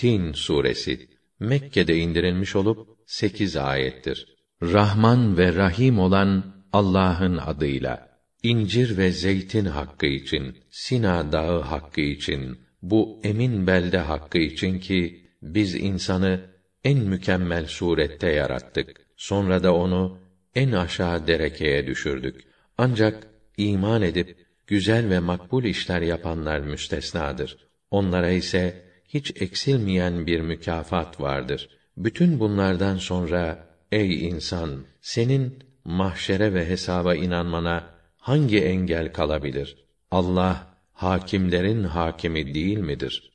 Tin suresi Mekke'de indirilmiş olup 8 ayettir. Rahman ve Rahim olan Allah'ın adıyla. İncir ve zeytin hakkı için, Sina dağı hakkı için, bu emin belde hakkı için ki biz insanı en mükemmel surette yarattık. Sonra da onu en aşağı derekeye düşürdük. Ancak iman edip güzel ve makbul işler yapanlar müstesnadır. Onlara ise hiç eksilmeyen bir mükafat vardır. Bütün bunlardan sonra ey insan senin mahşere ve hesaba inanmana hangi engel kalabilir? Allah hakimlerin hakimi değil midir?